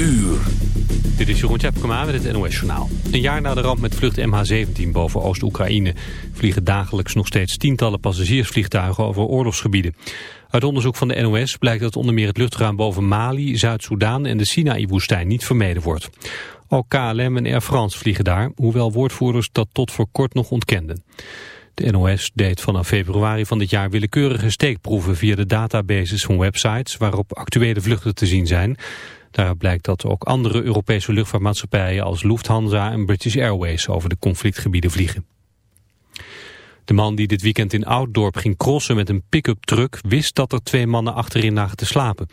uur. Dit is Jeroen Tjepkema met het NOS Journaal. Een jaar na de ramp met vlucht MH17 boven Oost-Oekraïne... vliegen dagelijks nog steeds tientallen passagiersvliegtuigen over oorlogsgebieden. Uit onderzoek van de NOS blijkt dat onder meer het luchtruim boven Mali, Zuid-Soedan... en de Sinaï-woestijn niet vermeden wordt. Ook KLM en Air France vliegen daar, hoewel woordvoerders dat tot voor kort nog ontkenden. De NOS deed vanaf februari van dit jaar willekeurige steekproeven via de databases van websites waarop actuele vluchten te zien zijn. Daaruit blijkt dat ook andere Europese luchtvaartmaatschappijen als Lufthansa en British Airways over de conflictgebieden vliegen. De man die dit weekend in Ouddorp ging crossen met een pick-up truck wist dat er twee mannen achterin lagen te slapen.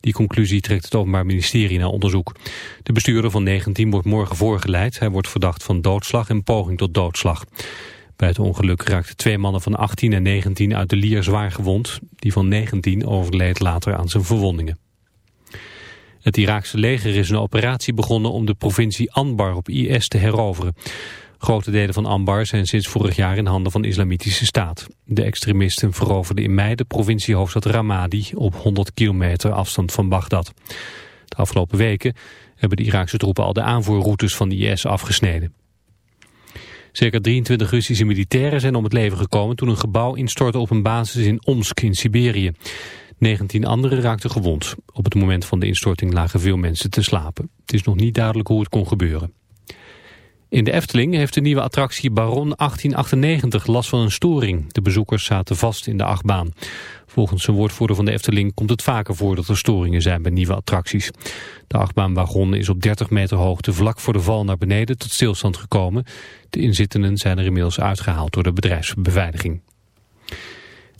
Die conclusie trekt het Openbaar Ministerie naar onderzoek. De bestuurder van 19 wordt morgen voorgeleid. Hij wordt verdacht van doodslag en poging tot doodslag. Bij het ongeluk raakten twee mannen van 18 en 19 uit de lier zwaar gewond. Die van 19 overleed later aan zijn verwondingen. Het Iraakse leger is een operatie begonnen om de provincie Anbar op IS te heroveren. Grote delen van Anbar zijn sinds vorig jaar in handen van de islamitische staat. De extremisten veroverden in mei de provinciehoofdstad Ramadi op 100 kilometer afstand van Bagdad. De afgelopen weken hebben de Iraakse troepen al de aanvoerroutes van de IS afgesneden. Zeker 23 Russische militairen zijn om het leven gekomen toen een gebouw instortte op een basis in Omsk in Siberië. 19 anderen raakten gewond. Op het moment van de instorting lagen veel mensen te slapen. Het is nog niet duidelijk hoe het kon gebeuren. In de Efteling heeft de nieuwe attractie Baron 1898 last van een storing. De bezoekers zaten vast in de achtbaan. Volgens een woordvoerder van de Efteling komt het vaker voor dat er storingen zijn bij nieuwe attracties. De achtbaanwagon is op 30 meter hoogte vlak voor de val naar beneden tot stilstand gekomen. De inzittenden zijn er inmiddels uitgehaald door de bedrijfsbeveiliging.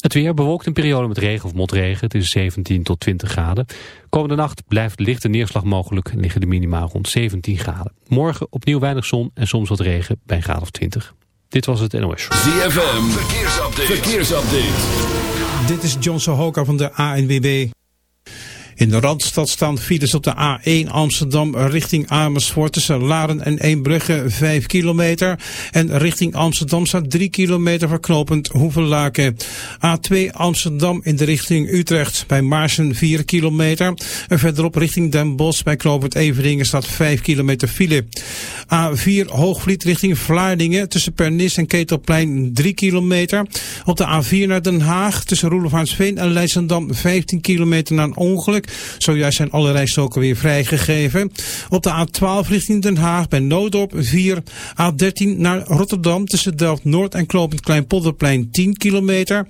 Het weer bewolkt een periode met regen of motregen. Het is 17 tot 20 graden. Komende nacht blijft lichte neerslag mogelijk en liggen de minima rond 17 graden. Morgen opnieuw weinig zon en soms wat regen bij een graad of 20. Dit was het NOS. ZFM, verkeersupdate. verkeersupdate. Dit is John Sohoka van de ANWB. In de Randstad staan files op de A1 Amsterdam richting Amersfoort tussen Laren en Eembrugge 5 kilometer. En richting Amsterdam staat 3 kilometer verknopend Hoevelaken. A2 Amsterdam in de richting Utrecht bij Maarsen 4 kilometer. En verderop richting Den Bosch bij knooppunt Everdingen staat 5 kilometer file. A4 Hoogvliet richting Vlaardingen tussen Pernis en Ketelplein 3 kilometer. Op de A4 naar Den Haag tussen Roelofaansveen en Leidschendam 15 kilometer na een ongeluk. Zojuist zijn alle rijstroken weer vrijgegeven. Op de A12 richting Den Haag bij Noodorp 4. A13 naar Rotterdam tussen Delft-Noord en Klopend Kleinpolderplein 10 kilometer.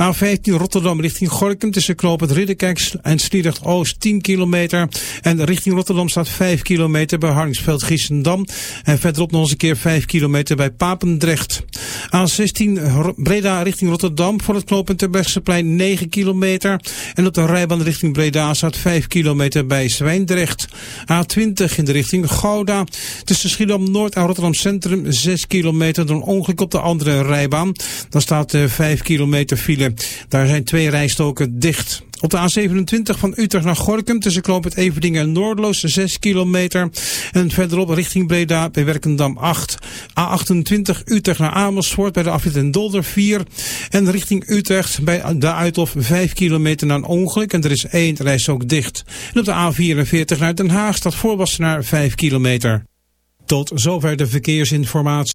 A15 Rotterdam richting Gorkum tussen Knoopend Ridderkerk en Sliedrecht Oost 10 kilometer. En richting Rotterdam staat 5 kilometer bij Harningsveld Giessendam. En verderop nog eens een keer 5 kilometer bij Papendrecht. A16 Breda richting Rotterdam voor het knooppunt Terbrechtseplein 9 kilometer. En op de rijbaan richting Breda staat 5 kilometer bij Zwijndrecht. A20 in de richting Gouda. Tussen Schiedam Noord en Rotterdam Centrum 6 kilometer door een ongeluk op de andere rijbaan. Dan staat 5 kilometer file. Daar zijn twee rijstoken dicht. Op de A27 van Utrecht naar Gorkum tussen Knoop Everdingen en Noordloos 6 kilometer. En verderop richting Breda bij Werkendam 8. A28 Utrecht naar Amersfoort bij de afrit en Dolder 4. En richting Utrecht bij de Uithof 5 kilometer na een ongeluk. En er is één rijstok dicht. En op de A44 naar Den Haag staat naar 5 kilometer. Tot zover de verkeersinformatie.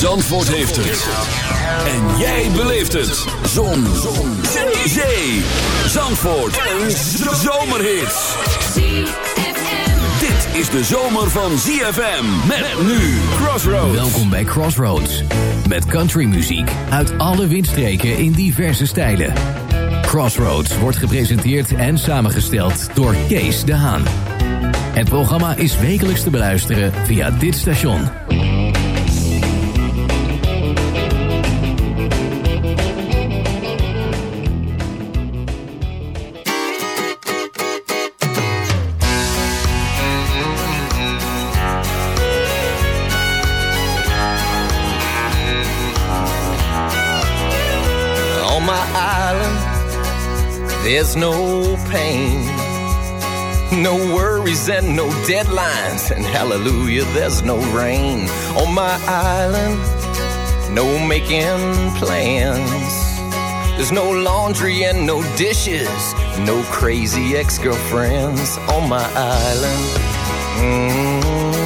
Zandvoort heeft het. En jij beleeft het. Zon. Zon. Zee. Zandvoort. Een zomerhit. Dit is de zomer van ZFM. Met nu Crossroads. Welkom bij Crossroads. Met countrymuziek uit alle windstreken in diverse stijlen. Crossroads wordt gepresenteerd en samengesteld door Kees de Haan. Het programma is wekelijks te beluisteren via dit station. My island, there's no pain, no worries and no deadlines, and hallelujah, there's no rain. On my island, no making plans. There's no laundry and no dishes, no crazy ex girlfriends on my island. Mm.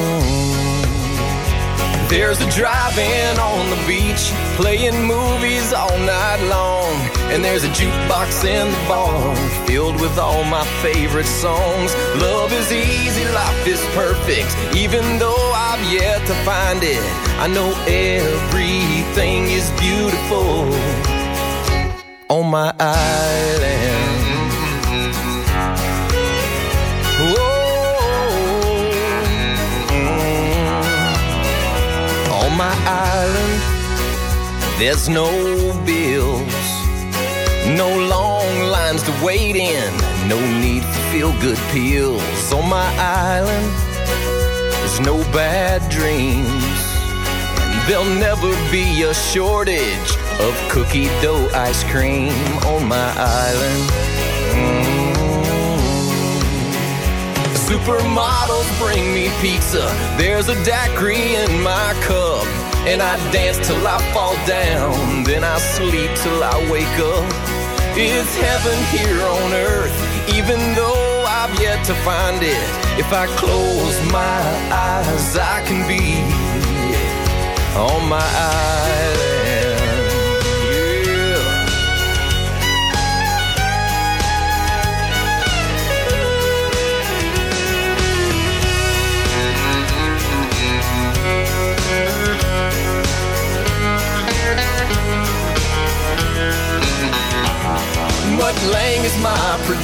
There's a drive-in on the beach, playing movies all night long. And there's a jukebox in the bar, filled with all my favorite songs. Love is easy, life is perfect, even though I've yet to find it. I know everything is beautiful on my island. Island, there's no bills, no long lines to wait in, no need for feel good pills. On my island, there's no bad dreams, there'll never be a shortage of cookie dough ice cream on my island. Mm. Supermodels bring me pizza. There's a daiquiri in my cup. And I dance till I fall down. Then I sleep till I wake up. It's heaven here on earth, even though I've yet to find it. If I close my eyes, I can be on my island.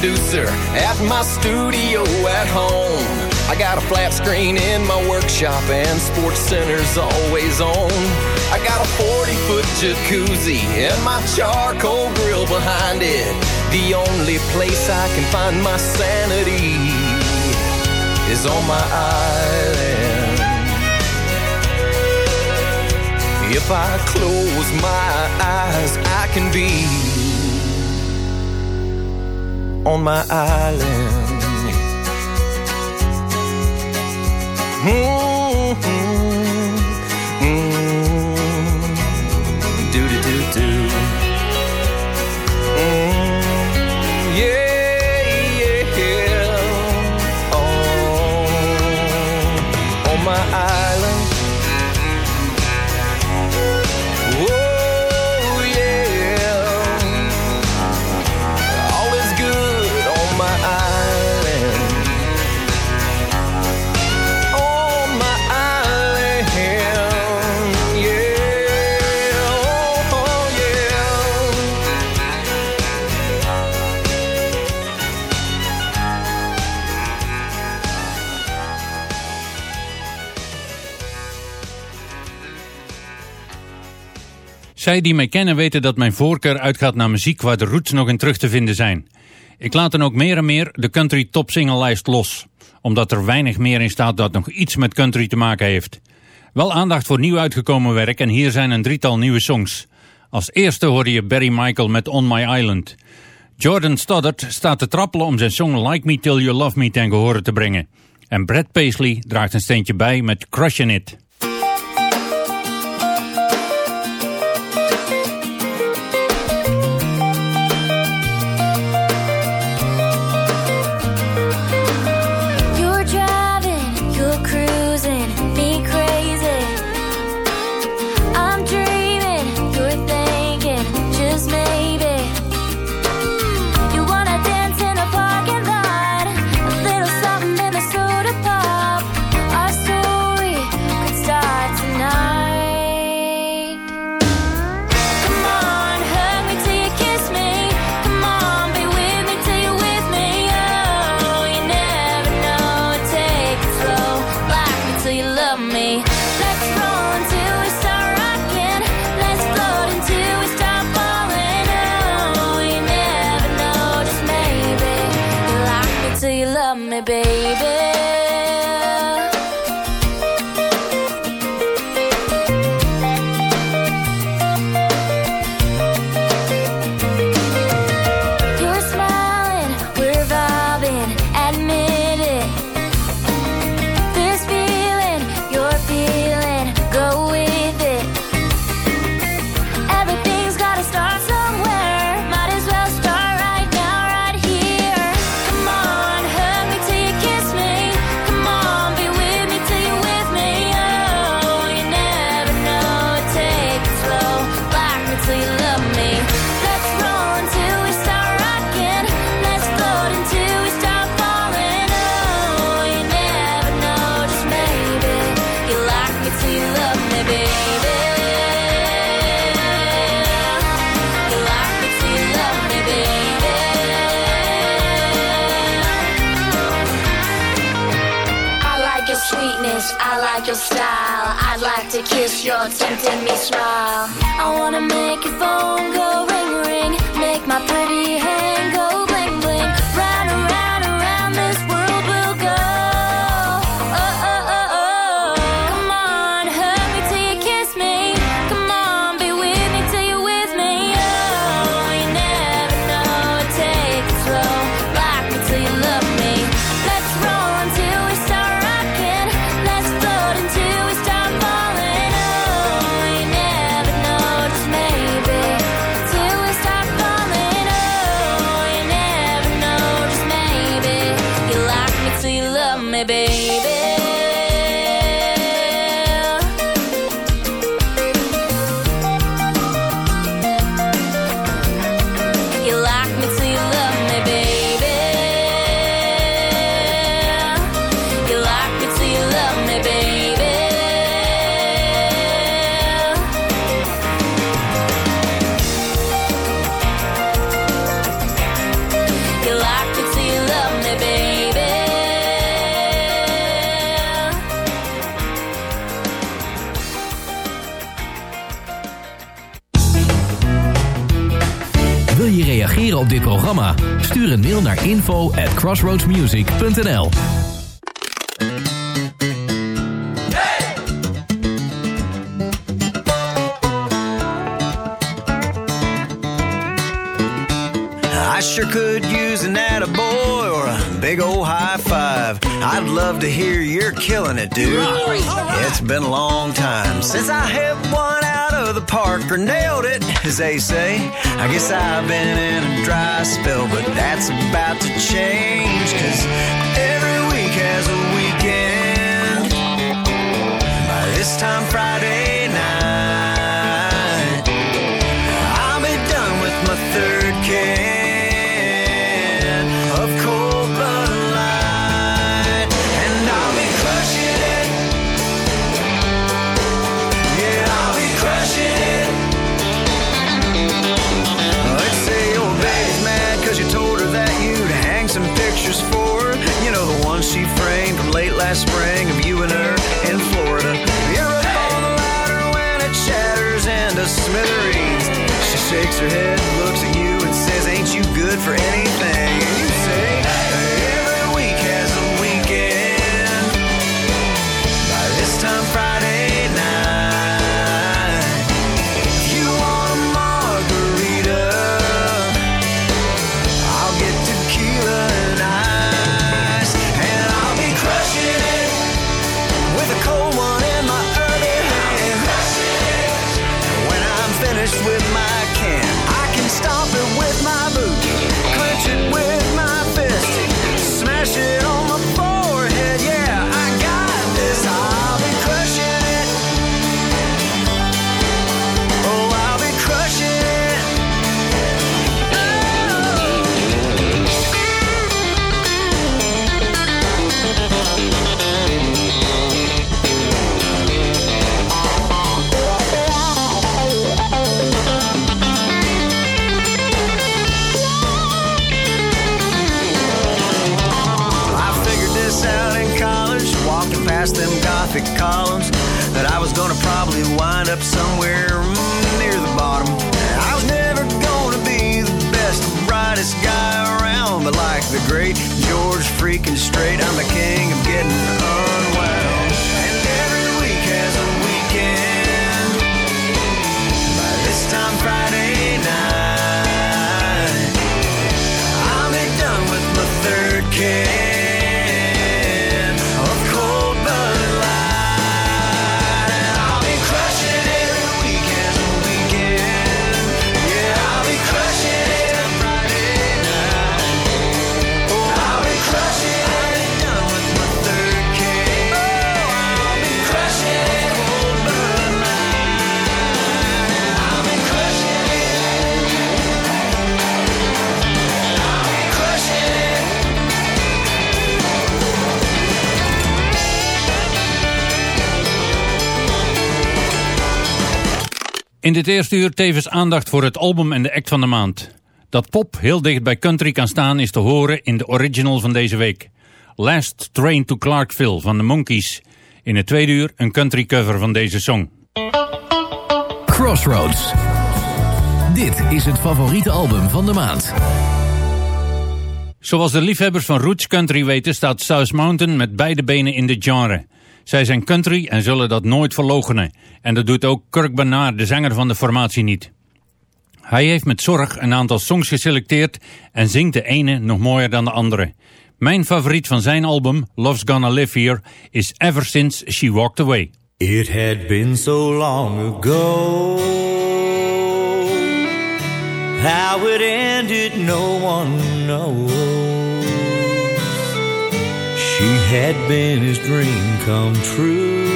Producer at my studio at home. I got a flat screen in my workshop and Sports Center's always on. I got a 40 foot jacuzzi and my charcoal grill behind it. The only place I can find my sanity is on my island. If I close my eyes, I can be on my island. Mm-hmm. Zij die mij kennen weten dat mijn voorkeur uitgaat naar muziek waar de roots nog in terug te vinden zijn. Ik laat dan ook meer en meer de country top lijst los, omdat er weinig meer in staat dat nog iets met country te maken heeft. Wel aandacht voor nieuw uitgekomen werk en hier zijn een drietal nieuwe songs. Als eerste hoorde je Barry Michael met On My Island. Jordan Stoddard staat te trappelen om zijn song Like Me Till You Love Me ten gehore te brengen. En Brad Paisley draagt een steentje bij met Crushing It. I like your style. I'd like to kiss your tempting me smile. I wanna make your phone go ring ring, make my pretty hand go. Stuur een mail naar info at crossroadsmusic.nl I sure could use an attaboy or a big old high five. I'd love to hear you're killing it, dude. It's been a long time since I had one of the park or nailed it, as they say. I guess I've been in a dry spell, but that's about to change. Cause every week has a weekend. By this time Friday, shakes her head. Dit eerste uur tevens aandacht voor het album en de act van de maand. Dat pop heel dicht bij country kan staan is te horen in de original van deze week. Last Train to Clarkville van de Monkees. In het tweede uur een country cover van deze song. Crossroads. Dit is het favoriete album van de maand. Zoals de liefhebbers van Roots Country weten staat South Mountain met beide benen in dit genre. Zij zijn country en zullen dat nooit verloochenen. En dat doet ook Kirk Bernard, de zanger van de formatie, niet. Hij heeft met zorg een aantal songs geselecteerd en zingt de ene nog mooier dan de andere. Mijn favoriet van zijn album, Love's Gonna Live Here, is Ever Since She Walked Away. It had been so long ago. How it ended, no one knows. Had been his dream come true.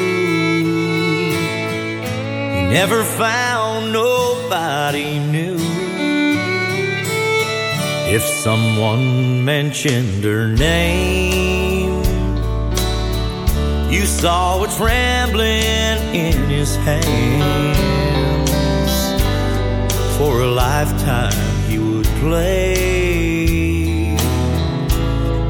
He never found nobody new. If someone mentioned her name, you saw a trembling in his hands. For a lifetime he would play.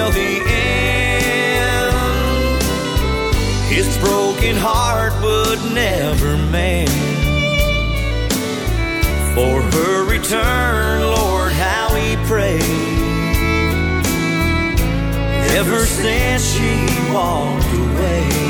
Until the end. His broken heart would never mend. For her return, Lord, how he prayed ever since she walked away.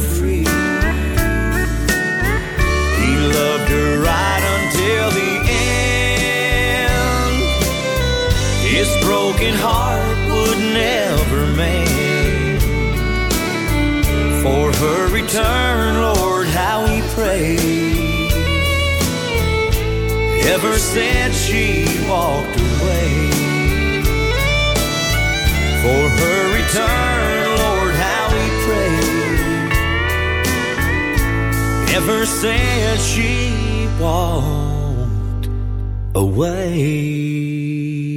heart would never make. For her return, Lord, how we pray. Ever since she walked away. For her return, Lord, how we pray. Ever since she walked away.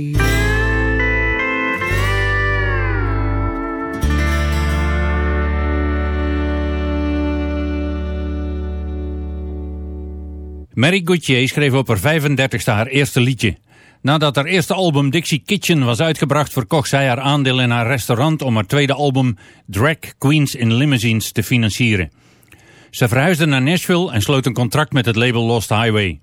Mary Gauthier schreef op haar 35ste haar eerste liedje. Nadat haar eerste album Dixie Kitchen was uitgebracht, verkocht zij haar aandeel in haar restaurant om haar tweede album Drag Queens in Limousines te financieren. Ze verhuisde naar Nashville en sloot een contract met het label Lost Highway.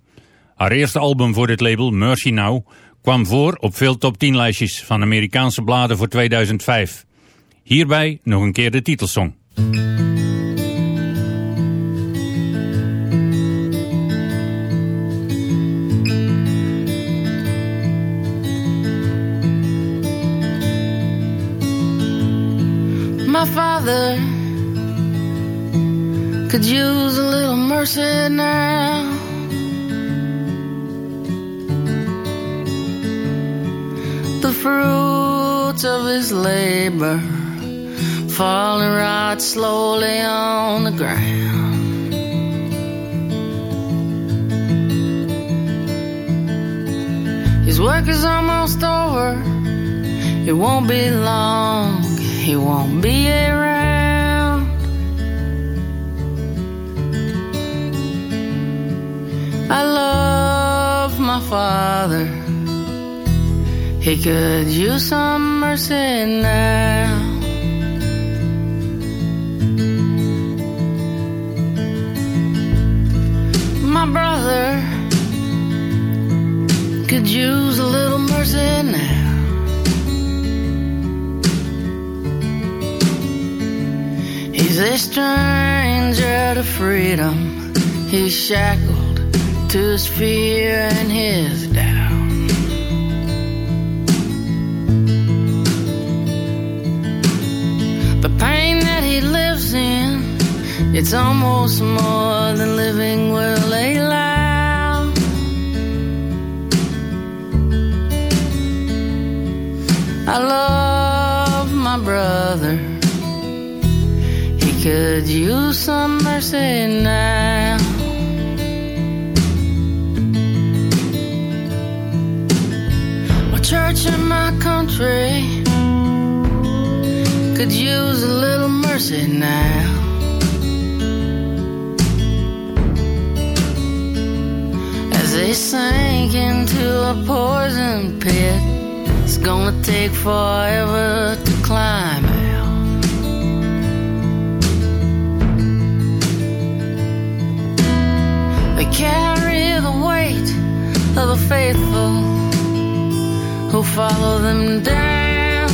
Haar eerste album voor dit label, Mercy Now, kwam voor op veel top 10 lijstjes van Amerikaanse bladen voor 2005. Hierbij nog een keer de titelsong. Could use a little mercy now. The fruits of his labor falling right slowly on the ground. His work is almost over. It won't be long. He won't be around. I love my father. He could use some mercy now. My brother could use a little mercy now. A stranger to freedom. He's shackled to his fear and his doubt. The pain that he lives in, it's almost more than living will allow. I love could use some mercy now. My church and my country could use a little mercy now. As they sink into a poison pit, it's gonna take forever to climb carry the weight of the faithful who follow them down.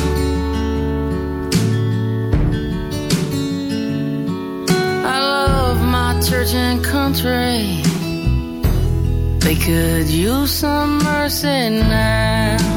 I love my church and country. They could use some mercy now.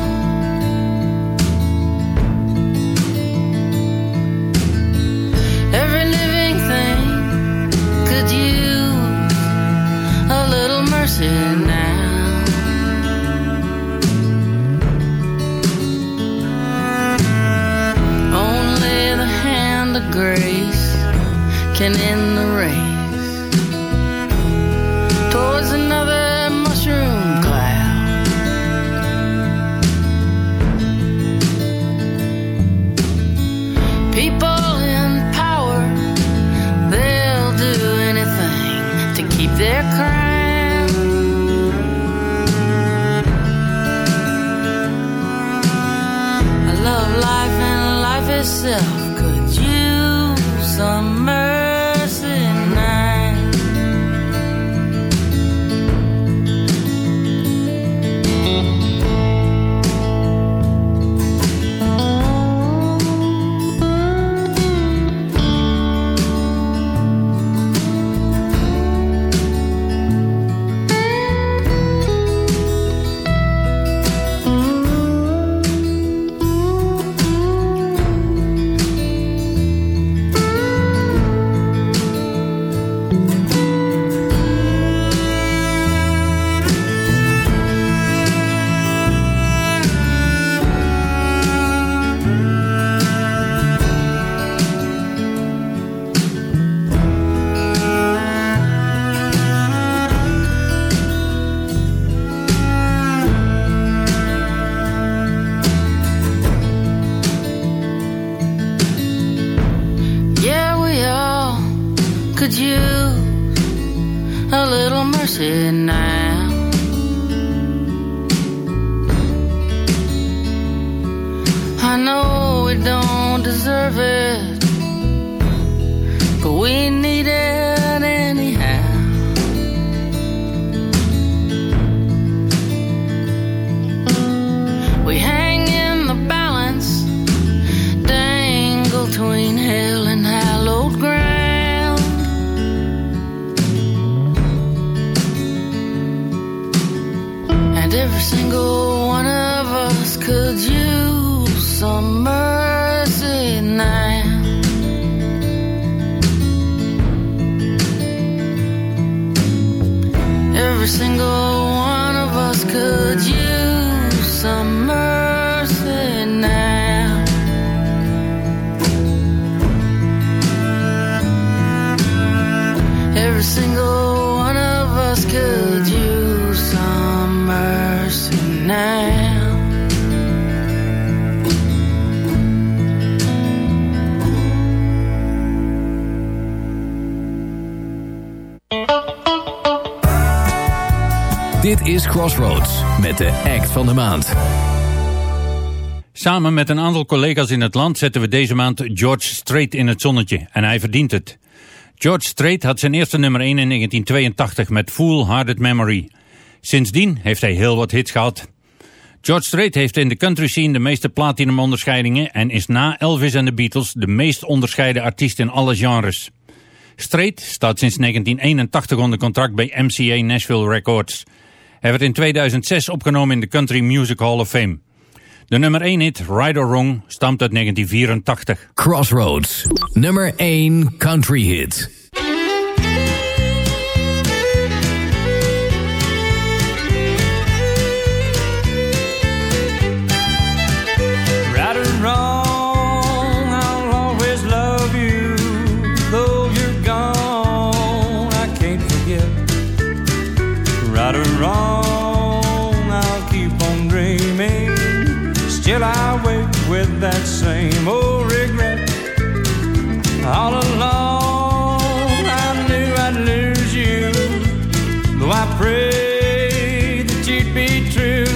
De act van de maand. Samen met een aantal collega's in het land zetten we deze maand George Strait in het zonnetje. En hij verdient het. George Strait had zijn eerste nummer 1 in 1982 met Fool Hearted Memory. Sindsdien heeft hij heel wat hits gehad. George Strait heeft in de country scene de meeste platinum onderscheidingen en is na Elvis en de Beatles de meest onderscheiden artiest in alle genres. Strait staat sinds 1981 onder contract bij MCA Nashville Records. Hij werd in 2006 opgenomen in de Country Music Hall of Fame. De nummer 1 hit Right or Wrong stamt uit 1984. Crossroads, nummer 1 country hit. Wrong, I'll keep on dreaming. Still, I wake with that same old regret. All along, I knew I'd lose you. Though I prayed that you'd be true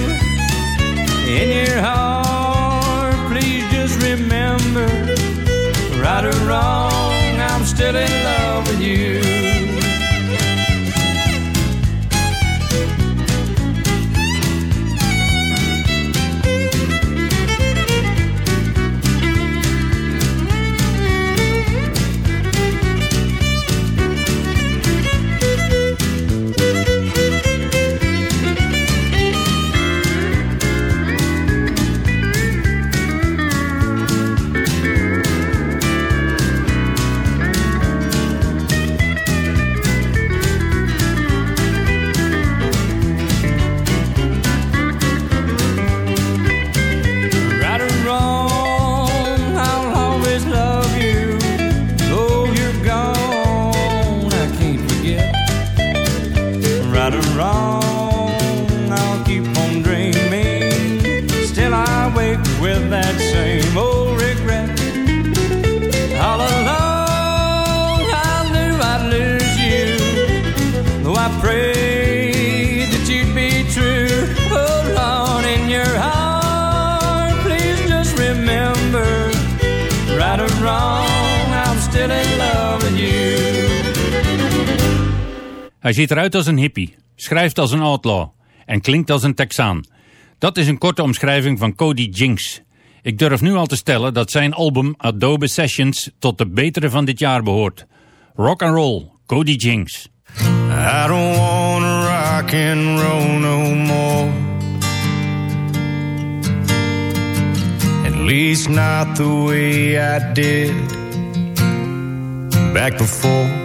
in your heart, please just remember, right or wrong, I'm still in Hij ziet eruit als een hippie, schrijft als een outlaw en klinkt als een Texaan. Dat is een korte omschrijving van Cody Jinks. Ik durf nu al te stellen dat zijn album Adobe Sessions tot de betere van dit jaar behoort. Rock and roll, Cody Jinks. I don't wanna rock and roll no more. At least not the way I did back before.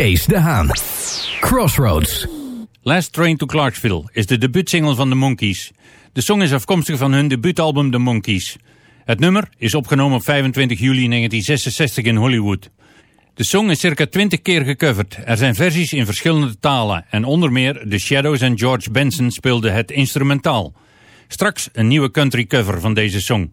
Kees de Haan. Crossroads. Last Train to Clarksville is de debuutsingle van de Monkees. De song is afkomstig van hun debuutalbum The Monkees. Het nummer is opgenomen op 25 juli 1966 in Hollywood. De song is circa 20 keer gecoverd. Er zijn versies in verschillende talen en onder meer The Shadows en George Benson speelden het instrumentaal. Straks een nieuwe country cover van deze song.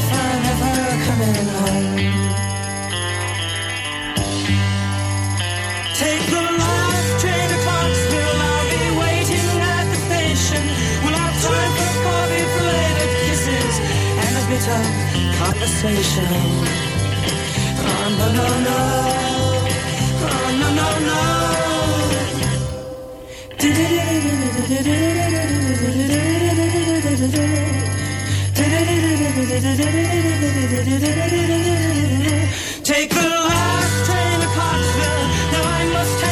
Oh, no, no, no. Oh, no, no, no. Take the last train to Clarksville. Now I must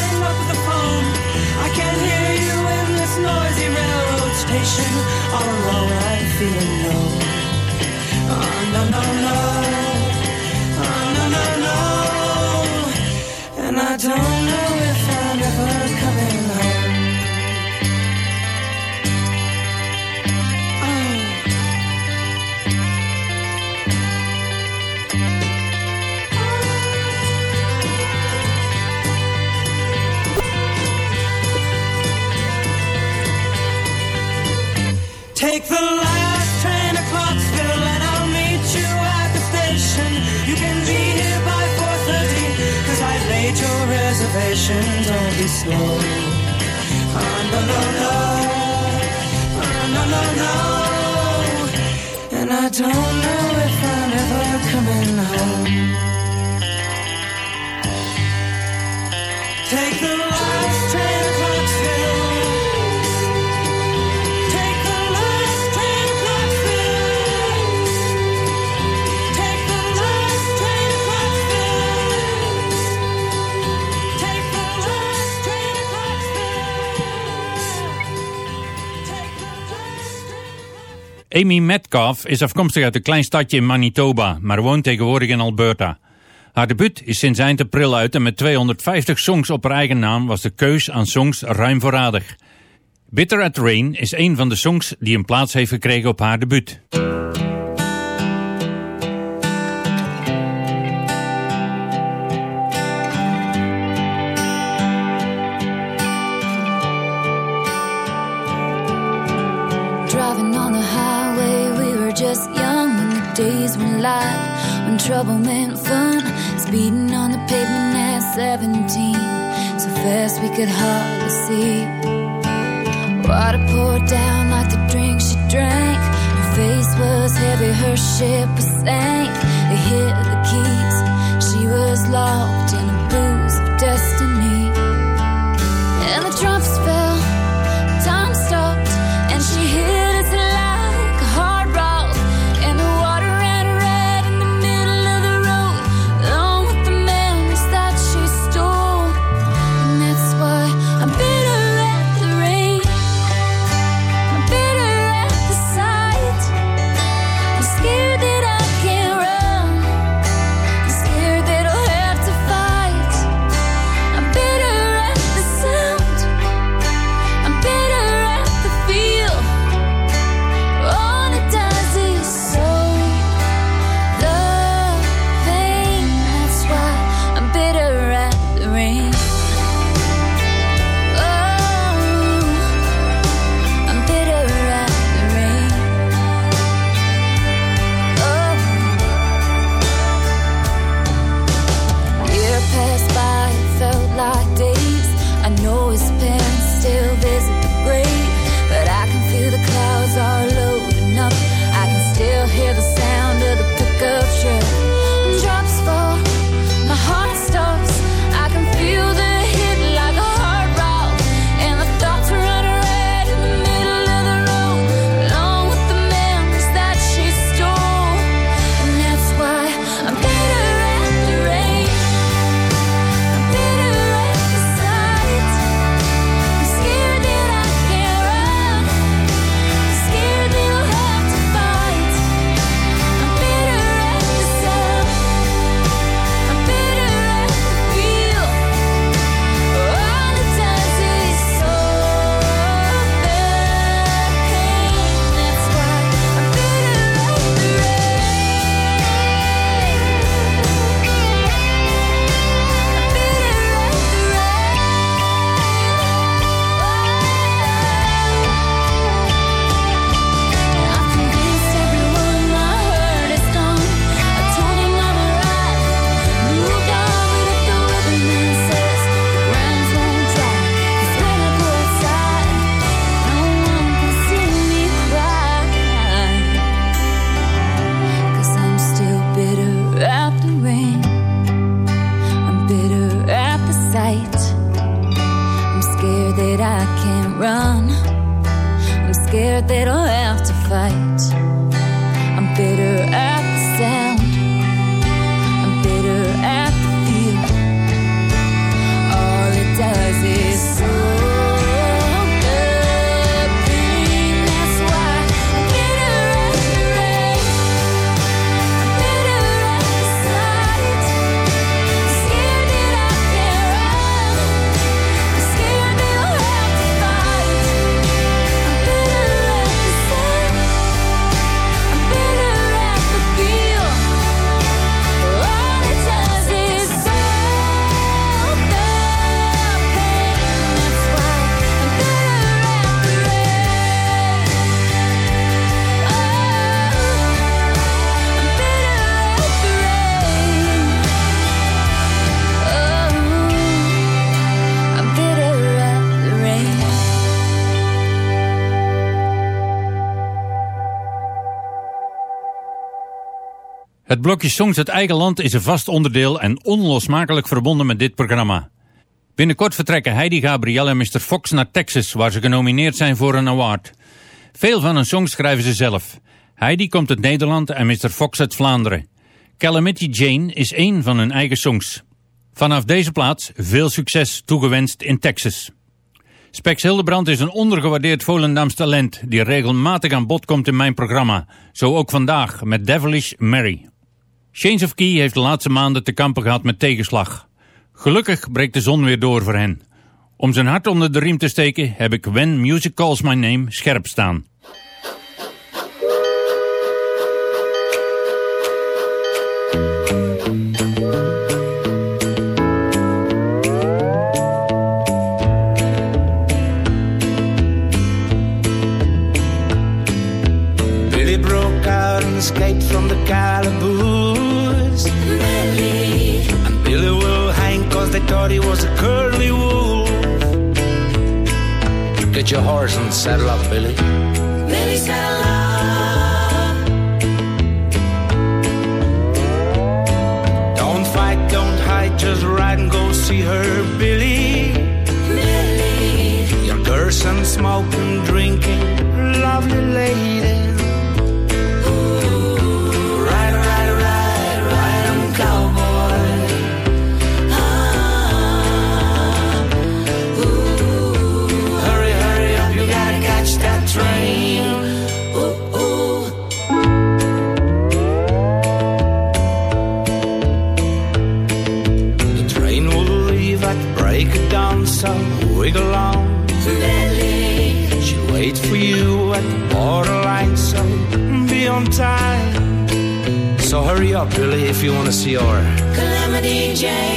Amy Metcalf is afkomstig uit een klein stadje in Manitoba, maar woont tegenwoordig in Alberta. Haar debuut is sinds eind april uit en met 250 songs op haar eigen naam was de keus aan songs ruim voorradig. Bitter at Rain is een van de songs die een plaats heeft gekregen op haar debuut. When days were light. When trouble meant fun, speeding on the pavement at 17. So fast we could hardly see. Water poured down like the drink she drank. Her face was heavy, her ship was sank. They hit the keys, she was locked Het blokje Songs uit eigen land is een vast onderdeel en onlosmakelijk verbonden met dit programma. Binnenkort vertrekken Heidi Gabriel en Mr. Fox naar Texas, waar ze genomineerd zijn voor een award. Veel van hun songs schrijven ze zelf. Heidi komt uit Nederland en Mr. Fox uit Vlaanderen. Calamity Jane is één van hun eigen songs. Vanaf deze plaats veel succes toegewenst in Texas. Spex Hildebrand is een ondergewaardeerd Volendams talent die regelmatig aan bod komt in mijn programma. Zo ook vandaag met Devilish Mary. Chains of Key heeft de laatste maanden te kampen gehad met tegenslag. Gelukkig breekt de zon weer door voor hen. Om zijn hart onder de riem te steken heb ik When Music Calls My Name scherp staan. Was a curly wolf. Get your horse and saddle up, Billy. Billy saddle up. Don't fight, don't hide, just ride and go see her, Billy. Billy. Your curse and smoke and drinking, lovely lady. Her. Calamity Jane.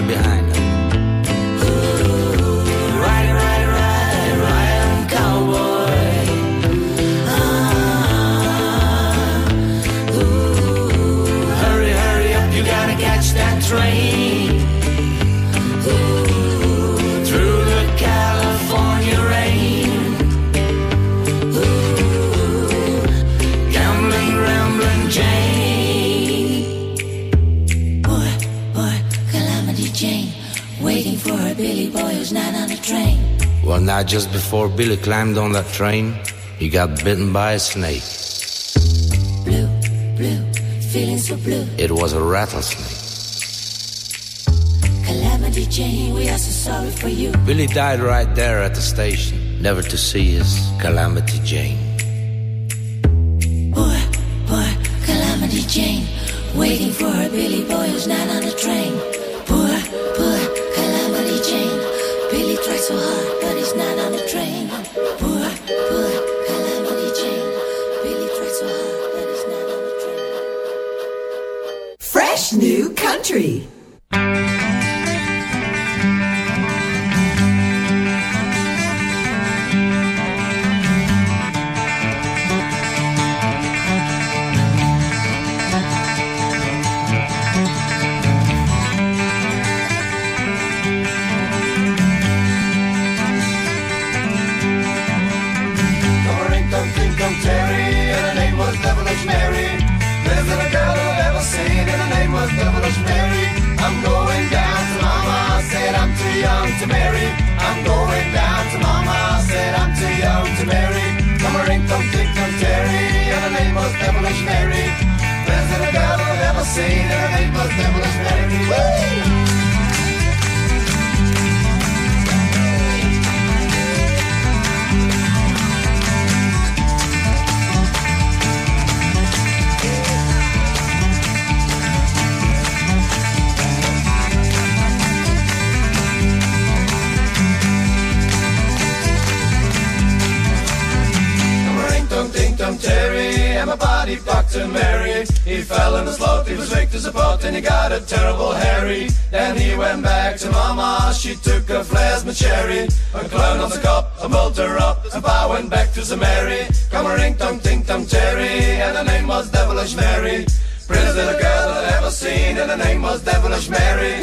Right behind him. Ride, ride, ride, ride cowboy. Ah, ooh. Hurry, hurry up, you gotta catch that train. Well, now, just before Billy climbed on that train, he got bitten by a snake. Blue, blue, feeling so blue. It was a rattlesnake. Calamity Jane, we are so sorry for you. Billy died right there at the station, never to see his Calamity Jane. Poor, poor Calamity Jane. Waiting for her Billy boy who's not on the train. Poor, poor Calamity Jane. Billy tried so hard, country. He fell in the sloth, he was licked as a pot, and he got a terrible hairy. Then he went back to Mama, she took a plasma cherry, a clown on the cup, a bolt her up, and Pa went back to some Mary. Come a ring tung ting tung cherry, and her name was Devilish Mary. Prettiest little girl that I ever seen, and her name was Devilish Mary.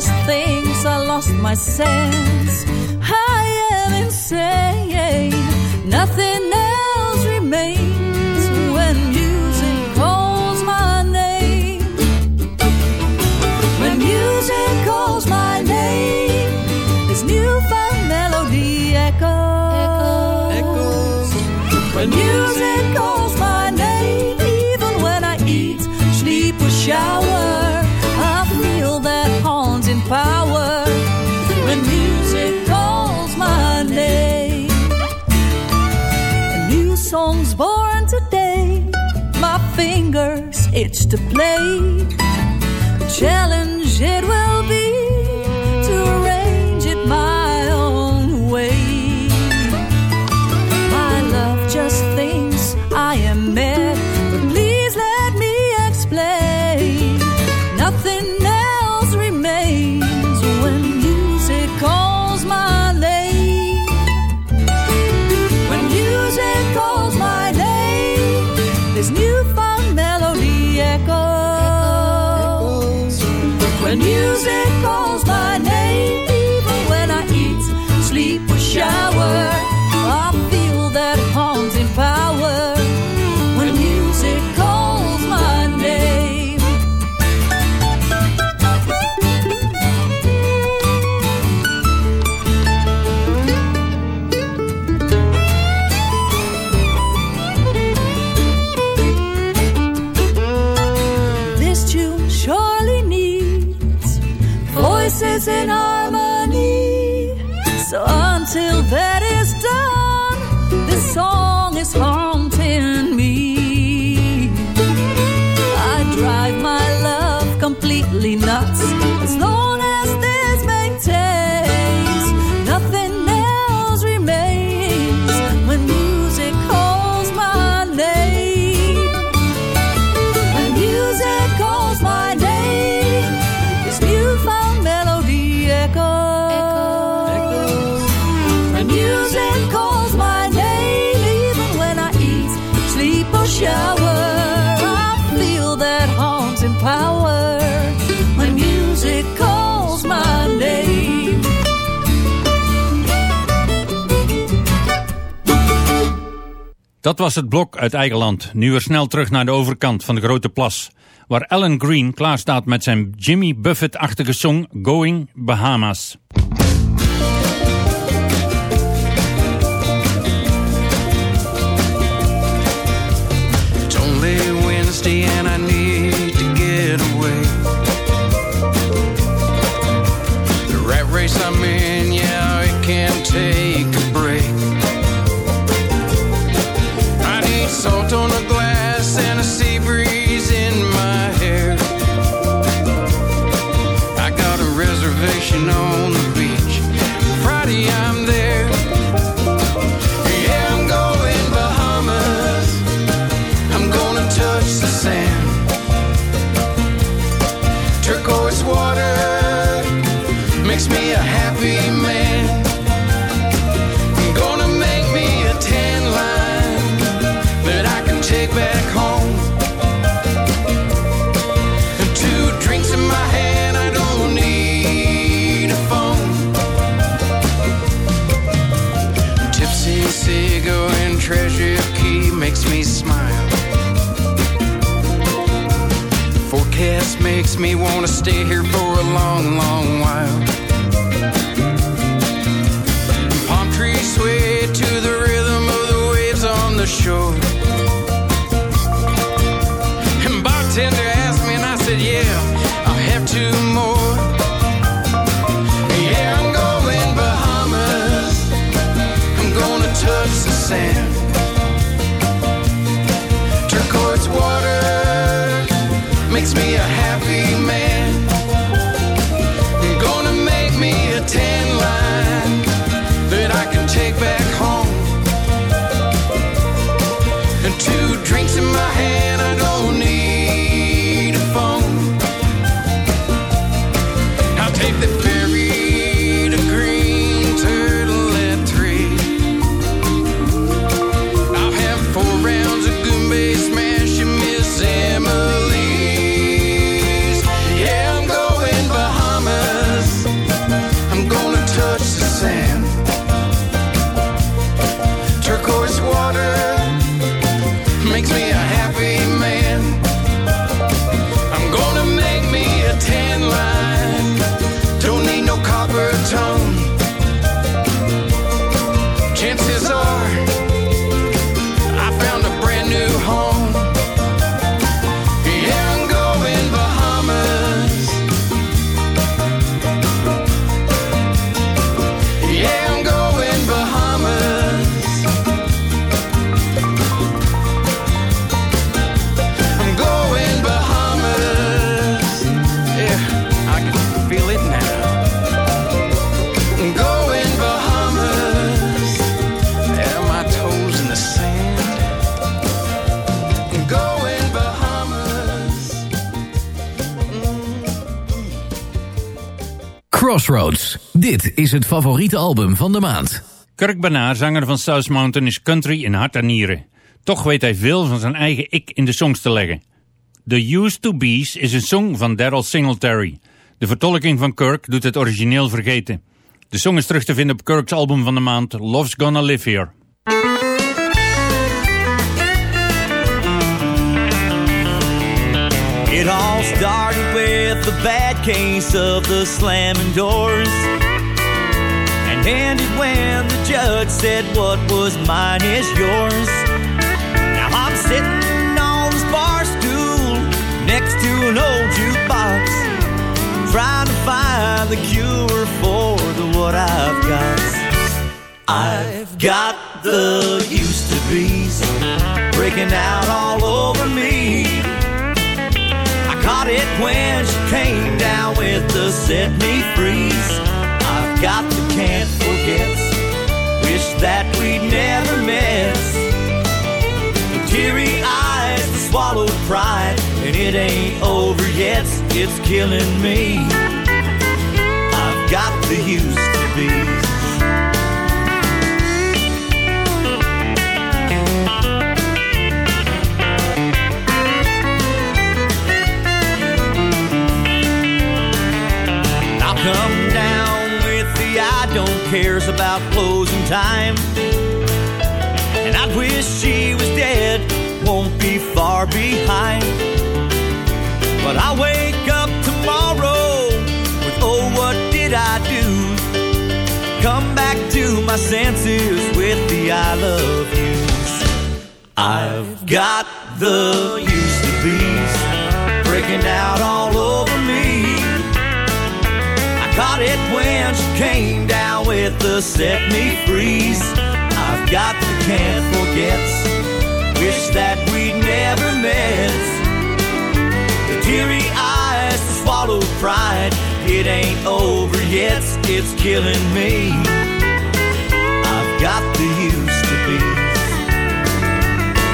Just thinks I lost my sense. I am insane. Nothing else remains 你。When music Dat was het blok uit eigen land. Nu weer snel terug naar de overkant van de Grote Plas. Waar Alan Green klaarstaat met zijn Jimmy Buffett-achtige song Going Bahamas. Dit is het favoriete album van de maand. Kirk Banaar, zanger van South Mountain, is country in hart en nieren. Toch weet hij veel van zijn eigen ik in de songs te leggen. The Used to Be's is een song van Daryl Singletary. De vertolking van Kirk doet het origineel vergeten. De song is terug te vinden op Kirk's album van de maand Love's Gonna Live Here. It all started with the bad case of the slamming doors. Ended when the judge said what was mine is yours. Now I'm sitting on this bar stool next to an old jukebox. Trying to find the cure for the what I've got. I've got the used to be's breaking out all over me. I caught it when she came down with the set me freeze. Got the can't forget, wish that we'd never met. Teary eyes, the swallowed pride, and it ain't over yet, it's killing me. I've got the used to be's. Cares about closing time. And I wish she was dead, won't be far behind. But I wake up tomorrow with oh, what did I do? Come back to my senses with the I love yous. I've got the used to be's breaking out all over caught it when she came down with the set me freeze. I've got the can't forget, wish that we'd never met. The teary eyes, the swallowed pride, it ain't over yet, it's killing me. I've got the used to be.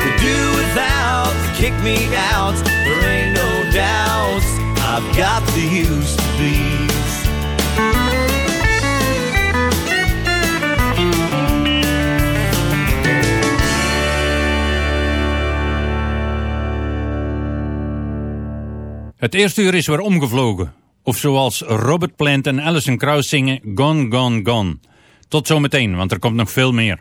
To do without, to kick me out, there ain't no doubts. I've got the used to be's. Het eerste uur is weer omgevlogen. Of zoals Robert Plant en Alison Krauss zingen Gone, Gone, Gone. Tot zometeen, want er komt nog veel meer.